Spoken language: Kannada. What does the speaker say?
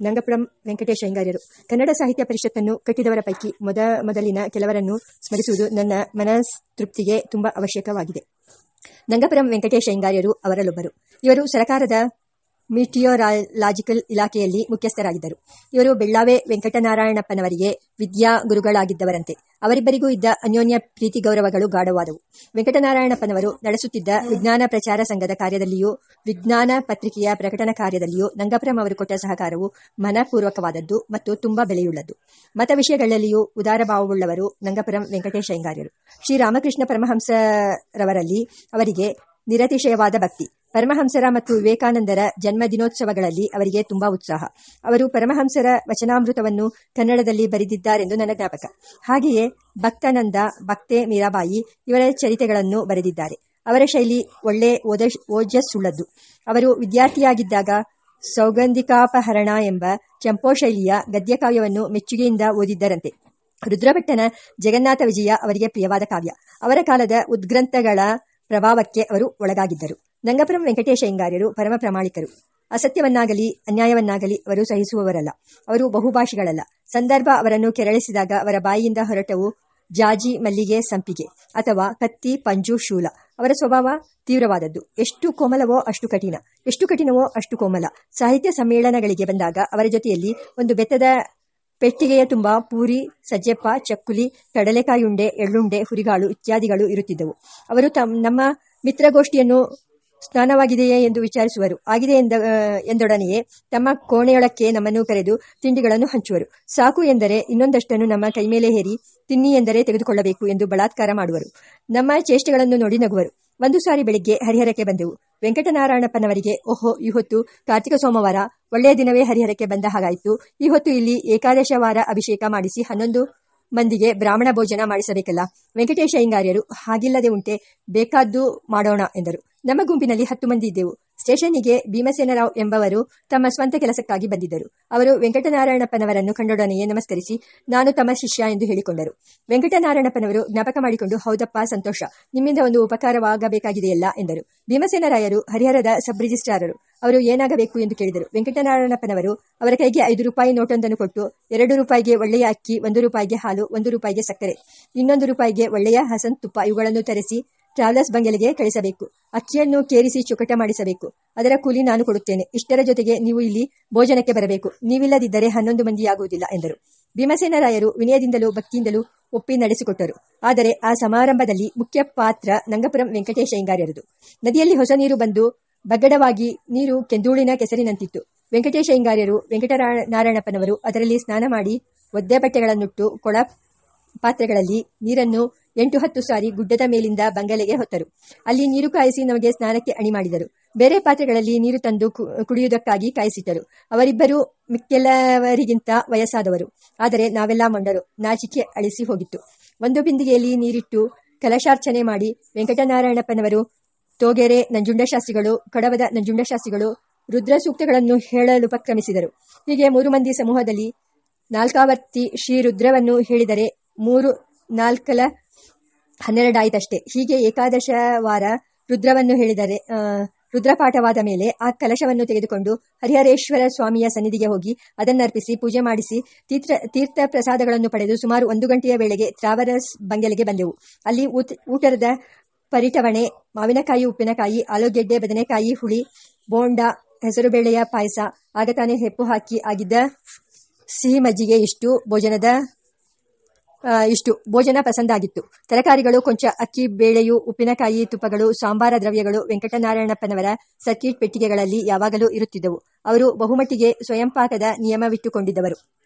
ನಂಗಪುರಂ ವೆಂಕಟೇಶ ಅಯ್ಯಂಗಾರ್ಯರು ಕನ್ನಡ ಸಾಹಿತ್ಯ ಪರಿಷತ್ತನ್ನು ಕಟ್ಟಿದವರ ಪೈಕಿ ಮೊದ ಮೊದಲಿನ ಕೆಲವರನ್ನು ಸ್ಮರಿಸುವುದು ನನ್ನ ಮನಸ್ತೃಪ್ತಿಗೆ ತುಂಬ ಅವಶ್ಯಕವಾಗಿದೆ. ನಂಗಪುರಂ ವೆಂಕಟೇಶ ಅಯ್ಯಂಗಾರ್ಯರು ಅವರಲ್ಲೊಬ್ಬರು. ಇವರು ಸರಕಾರದ ಮಿಟಿಯೋರಾಲಾಜಿಕಲ್ ಇಲಾಖೆಯಲ್ಲಿ ಮುಖ್ಯಸ್ಥರಾಗಿದ್ದರು. ಇವರು ಬೆಳ್ಳಾವೆ ವೆಂಕಟನಾರಾಯಣಪ್ಪನವರಿಗೆ ವಿದ್ಯಾ ಗುರುಗಳಾಗಿದ್ದವರಂತೆ. ಅವರಿಬ್ಬರಿಗೂ ಇದ್ದ ಅನ್ಯೋನ್ಯ ಪ್ರೀತಿ ಗೌರವಗಳು ಗಾಢವಾದವು. ವೆಂಕಟನಾರಾಯಣಪ್ಪನವರು ನಡೆಸುತ್ತಿದ್ದ ವಿಜ್ಞಾನ ಪ್ರಚಾರ ಸಂಘದ ಕಾರ್ಯದಲ್ಲಿಯೂ, ವಿಜ್ಞಾನ ಪತ್ರಿಕೆಯ ಪ್ರಕಟಣಾ ಕಾರ್ಯದಲ್ಲಿಯೂ ನಂಗಪುರಂ ಅವರು ಕೊಟ್ಟ ಸಹಕಾರವು ಮನಪೂರ್ವಕವಾದದ್ದು ಮತ್ತು ತುಂಬಾ ಬೆಲೆಯುಳ್ಳದ್ದು. ಮತ ವಿಷಯಗಳಲ್ಲಿಯೂ ಉದಾರ ಭಾವವುಳ್ಳವರು ನಂಗಪುರಂ ವೆಂಕಟೇಶ ಅಯ್ಯಂಗಾರ್ಯರು ಶ್ರೀರಾಮಕೃಷ್ಣ ಪರಮಹಂಸರವರಲ್ಲಿ ಅವರಿಗೆ ನಿರತಿಶಯವಾದ ಭಕ್ತಿ. ಪರಮಹಂಸರ ಮತ್ತು ವಿವೇಕಾನಂದರ ಜನ್ಮ ದಿನೋತ್ಸವಗಳಲ್ಲಿ ಅವರಿಗೆ ತುಂಬಾ ಉತ್ಸಾಹ. ಅವರು ಪರಮಹಂಸರ ವಚನಾಮೃತವನ್ನು ಕನ್ನಡದಲ್ಲಿ ಬರೆದಿದ್ದಾರೆಂದು ನನ್ನ ಜ್ಞಾಪಕ. ಹಾಗೆಯೇ ಭಕ್ತಾನಂದ, ಭಕ್ತೆ ಮೀರಾಬಾಯಿ ಇವರ ಚರಿತೆಗಳನ್ನು ಬರೆದಿದ್ದಾರೆ. ಅವರ ಶೈಲಿ ಒಳ್ಳೆ ಓದ, ಓಜಸ್ಸುಳ್ಳದ್ದು. ಅವರು ವಿದ್ಯಾರ್ಥಿಯಾಗಿದ್ದಾಗ ಸೌಗಂಧಿಕಾಪಹರಣ ಎಂಬ ಚಂಪೋ ಶೈಲಿಯ ಗದ್ಯಕಾವ್ಯವನ್ನು ಮೆಚ್ಚುಗೆಯಿಂದ ಓದಿದ್ದರಂತೆ. ರುದ್ರಭಟ್ಟನ ಜಗನ್ನಾಥ ವಿಜಯ ಅವರಿಗೆ ಪ್ರಿಯವಾದ ಕಾವ್ಯ. ಅವರ ಕಾಲದ ಉದ್ಗ್ರಂಥಗಳ ಪ್ರಭಾವಕ್ಕೆ ಅವರು ಒಳಗಾಗಿದ್ದರು. ನಂಗಪುರಂ ವೆಂಕಟೇಶ ಇಂಗಾರ್ಯರು ಪರಮ ಪ್ರಾಮಾಣಿಕರು. ಅಸತ್ಯವನ್ನಾಗಲಿ, ಅನ್ಯಾಯವನ್ನಾಗಲಿ ಅವರು ಸಹಿಸುವವರಲ್ಲ. ಅವರು ಬಹುಭಾಷಿಗಳಲ್ಲ. ಸಂದರ್ಭ ಅವರನ್ನು ಕೆರಳಿಸಿದಾಗ ಅವರ ಬಾಯಿಯಿಂದ ಹೊರಟವು ಜಾಜಿ, ಮಲ್ಲಿಗೆ, ಸಂಪಿಗೆ ಅಥವಾ ಕತ್ತಿ, ಪಂಜು, ಶೂಲ. ಅವರ ಸ್ವಭಾವ ತೀವ್ರವಾದದ್ದು. ಎಷ್ಟು ಕೋಮಲವೋ ಅಷ್ಟು ಕಠಿಣ. ಎಷ್ಟು ಕಠಿಣವೋ ಅಷ್ಟು ಕೋಮಲ. ಸಾಹಿತ್ಯ ಸಮ್ಮೇಳನಗಳಿಗೆ ಬಂದಾಗ ಅವರ ಜೊತೆಯಲ್ಲಿ ಒಂದು ಬೆತ್ತದ ಪೆಟ್ಟಿಗೆಯ ತುಂಬ ಪೂರಿ, ಸಜ್ಜೆಪ್ಪ, ಚಕ್ಕುಲಿ ಕಡಲೆಕಾಯುಂಡೆ ಎಳ್ಳುಂಡೆ, ಹುರಿಗಾಳು ಇತ್ಯಾದಿಗಳು ಇರುತ್ತಿದ್ದವು. ಅವರು ತಮ್ಮ ನಮ್ಮ ಮಿತ್ರಗೋಷ್ಠಿಯನ್ನು ಸ್ನಾನವಾಗಿದೆಯೇ ಎಂದು ವಿಚಾರಿಸುವರು. ಆಗಿದೆ ಎಂದ ಎಂದೊಡನೆಯೇ, ತಮ್ಮ ಕೋಣೆಯೊಳಕ್ಕೆ ನಮ್ಮನ್ನು ಕರೆದು ತಿಂಡಿಗಳನ್ನು ಹಂಚುವರು. ಸಾಕು ಎಂದರೆ ಇನ್ನೊಂದಷ್ಟನ್ನು ನಮ್ಮ ಕೈಮೇಲೆ ಹೇರಿ ತಿನ್ನಿ ಎಂದರೆ ತೆಗೆದುಕೊಳ್ಳಬೇಕು ಎಂದು ಬಲಾತ್ಕಾರ ಮಾಡುವರು. ನಮ್ಮ ಚೇಷ್ಟೆಗಳನ್ನು ನೋಡಿ ನಗುವರು. ಒಂದು ಸಾರಿ ಬೆಳಿಗ್ಗೆ ಹರಿಹರಕ್ಕೆ ಬಂದೆವು. ವೆಂಕಟನಾರಾಯಣಪ್ಪನವರಿಗೆ, ಓಹೋ, ಈ ಹೊತ್ತು ಕಾರ್ತಿಕ ಸೋಮವಾರ, ಒಳ್ಳೆಯ ದಿನವೇ ಹರಿಹರಕ್ಕೆ ಬಂದ ಹಾಗಾಯಿತು. ಈ ಹೊತ್ತು ಇಲ್ಲಿ ಏಕಾದಶವಾರ ಅಭಿಷೇಕ ಮಾಡಿಸಿ ಹನ್ನೊಂದು ಮಂದಿಗೆ ಬ್ರಾಹ್ಮಣ ಭೋಜನ ಮಾಡಿಸಬೇಕಲ್ಲ? ವೆಂಕಟೇಶ ಅಯ್ಯಂಗಾರ್ಯರು ಹಾಗಿಲ್ಲದೆ ಉಂಟೆ, ಬೇಕಾದ್ದು ಮಾಡೋಣ ಎಂದರು. ನಮ್ಮ ಗುಂಪಿನಲ್ಲಿ ಹತ್ತು ಮಂದಿ ಇದ್ದೆವು. ಸ್ಟೇಷನ್ನಿಗೆ ಭೀಮಸೇನರಾವ್ ಎಂಬವರು ತಮ್ಮ ಸ್ವಂತ ಕೆಲಸಕ್ಕಾಗಿ ಬಂದಿದ್ದರು. ಅವರು ವೆಂಕಟನಾರಾಯಣಪ್ಪನವರನ್ನು ಕಂಡೊಡನೆಯೇ ನಮಸ್ಕರಿಸಿ, ನಾನು ತಮ್ಮ ಶಿಷ್ಯ ಎಂದು ಹೇಳಿಕೊಂಡರು. ವೆಂಕಟನಾರಾಯಣಪ್ಪನವರು ಜ್ಞಾಪಕ ಮಾಡಿಕೊಂಡು, ಹೌದಪ್ಪ, ಸಂತೋಷ. ನಿಮ್ಮಿಂದ ಒಂದು ಉಪಕಾರವಾಗಬೇಕಾಗಿದೆಯಲ್ಲ ಎಂದರು. ಭೀಮಸೇನರಾಯರು ಹರಿಹರದ ಸಬ್ ರಿಜಿಸ್ಟ್ರಾರರು ಅವರು ಏನಾಗಬೇಕು ಎಂದು ಕೇಳಿದರು. ವೆಂಕಟನಾರಾಯಣಪ್ಪನವರು ಅವರ ಕೈಗೆ ಐದು ರೂಪಾಯಿ ನೋಟೊಂದನ್ನು ಕೊಟ್ಟು, ಎರಡು ರೂಪಾಯಿಗೆ ಒಳ್ಳೆಯ ಅಕ್ಕಿ, ಒಂದು ರೂಪಾಯಿಗೆ ಹಾಲು, ಒಂದು ರೂಪಾಯಿಗೆ ಸಕ್ಕರೆ, ಇನ್ನೊಂದು ರೂಪಾಯಿಗೆ ಒಳ್ಳೆಯ ಹಸನ್ ತುಪ್ಪ ಇವುಗಳನ್ನು ತರಿಸಿ ಟ್ರಾವೆಲರ್ಸ್ ಬಂಗಲೆಗೆ ಕಳಿಸಬೇಕು. ಅಕ್ಕಿಯನ್ನು ಕೇರಿಸಿ ಚುಕಟ ಮಾಡಿಸಬೇಕು. ಅದರ ಕೂಲಿ ನಾನು ಕೊಡುತ್ತೇನೆ. ಇಷ್ಟರ ಜೊತೆಗೆ ನೀವು ಇಲ್ಲಿ ಭೋಜನಕ್ಕೆ ಬರಬೇಕು. ನೀವಿಲ್ಲದಿದ್ದರೆ ಹನ್ನೊಂದು ಮಂದಿಯಾಗುವುದಿಲ್ಲ ಎಂದರು. ಭೀಮಸೇನರಾಯರು ವಿನಯದಿಂದಲೂ ಭಕ್ತಿಯಿಂದಲೂ ಒಪ್ಪಿ ನಡೆಸಿಕೊಟ್ಟರು. ಆದರೆ ಆ ಸಮಾರಂಭದಲ್ಲಿ ಮುಖ್ಯ ಪಾತ್ರ ನಂಗಪುರಂ ವೆಂಕಟೇಶ ಹಿಂಗಾರ್ಯರದು. ನದಿಯಲ್ಲಿ ಹೊಸ ನೀರು ಬಂದು ಬಗ್ಗಡವಾಗಿ ನೀರು ಕೆಂದೂಳಿನ ಕೆಸರಿನಂತಿತ್ತು. ವೆಂಕಟೇಶ ಹಿಂಗಾರ್ಯರು ವೆಂಕಟನಾರಾಯಣಪ್ಪನವರು ಅದರಲ್ಲಿ ಸ್ನಾನ ಮಾಡಿ ಒದ್ದೆ ಬಟ್ಟೆಗಳನ್ನುಟ್ಟು ಕೊಳ ಪಾತ್ರೆಗಳಲ್ಲಿ ನೀರನ್ನು ಎಂಟು ಹತ್ತು ಸಾರಿ ಗುಡ್ಡದ ಮೇಲಿಂದ ಬಂಗಲೆಗೆ ಹೊತ್ತರು. ಅಲ್ಲಿ ನೀರು ಕಾಯಿಸಿ ನಮಗೆ ಸ್ನಾನಕ್ಕೆ ಅಣಿ ಮಾಡಿದರು. ಬೇರೆ ಪಾತ್ರೆಗಳಲ್ಲಿ ನೀರು ತಂದು ಕುಡಿಯುವುದಕ್ಕಾಗಿ ಕಾಯಿಸಿಟ್ಟರು. ಅವರಿಬ್ಬರು ಮಿಕ್ಕೆಲ್ಲವರಿಗಿಂತ ವಯಸ್ಸಾದವರು. ಆದರೆ ನಾವೆಲ್ಲ ಮಂಡರು. ನಾಚಿಕೆ ಅಳಿಸಿ ಹೋಗಿತ್ತು. ಒಂದು ಬಿಂದಿಗೆಯಲ್ಲಿ ನೀರಿಟ್ಟು ಕಲಶಾರ್ಚನೆ ಮಾಡಿ ವೆಂಕಟನಾರಾಯಣಪ್ಪನವರು, ತೋಗೆರೆ ನಂಜುಂಡಶಾಸ್ತ್ರಿಗಳು, ಕಡವದ ನಂಜುಂಡಶಾಸ್ತ್ರಿಗಳು ರುದ್ರ ಸೂಕ್ತಗಳನ್ನು ಹೇಳಲು ಉಪಕ್ರಮಿಸಿದರು. ಹೀಗೆ ಮೂರು ಮಂದಿ ಸಮೂಹದಲ್ಲಿ ನಾಲ್ಕಾವರ್ತಿ ಶ್ರೀ ರುದ್ರವನ್ನು ಹೇಳಿದರೆ ಮೂರು, ನಾಲ್ಕಲ ಹನ್ನೆರಡಾಯಿತಷ್ಟೇ. ಹೀಗೆ ಏಕಾದಶ ವಾರ ರುದ್ರವನ್ನು ಹೇಳಿದರೆ ರುದ್ರಪಾಠವಾದ ಮೇಲೆ ಆ ಕಲಶವನ್ನು ತೆಗೆದುಕೊಂಡು ಹರಿಹರೇಶ್ವರ ಸ್ವಾಮಿಯ ಸನ್ನಿಧಿಗೆ ಹೋಗಿ ಅದನ್ನರ್ಪಿಸಿ ಪೂಜೆ ಮಾಡಿಸಿ ತೀರ್ಥ ತೀರ್ಥ ಪ್ರಸಾದಗಳನ್ನು ಪಡೆದು ಸುಮಾರು ಒಂದು ಗಂಟೆಯ ವೇಳೆಗೆ ತ್ರಾವರಸ್ ಬಂಗಲೆಗೆ ಬಂದೆವು. ಅಲ್ಲಿ ಊಟದ ಪರಿಟವಣೆ, ಮಾವಿನಕಾಯಿ, ಉಪ್ಪಿನಕಾಯಿ, ಆಲೂಗೆಡ್ಡೆ, ಬದನೆಕಾಯಿ, ಹುಳಿ, ಬೋಂಡ, ಹೆಸರುಬೇಳೆಯ ಪಾಯಸ, ಆಗ ಹೆಪ್ಪು ಹಾಕಿ ಆಗಿದ್ದ ಸಿಹಿ ಮಜ್ಜಿಗೆ ಇಷ್ಟು ಭೋಜನದ ಇಷ್ಟು ಭೋಜನ ಪಸಂದಾಗಿತ್ತು. ತರಕಾರಿಗಳು, ಕೊಂಚ ಅಕ್ಕಿ, ಬೇಳೆಯು, ಉಪ್ಪಿನಕಾಯಿ, ತುಪ್ಪಗಳು, ಸಾಂಬಾರ ದ್ರವ್ಯಗಳು ವೆಂಕಟನಾರಾಯಣಪ್ಪನವರ ಸರ್ಕಿಟ್ ಪೆಟ್ಟಿಗೆಗಳಲ್ಲಿ ಯಾವಾಗಲೂ ಇರುತ್ತಿದ್ದವು. ಅವರು ಬಹುಮಟ್ಟಿಗೆ ಸ್ವಯಂಪಾಕದ ನಿಯಮವಿಟ್ಟುಕೊಂಡಿದ್ದವರು.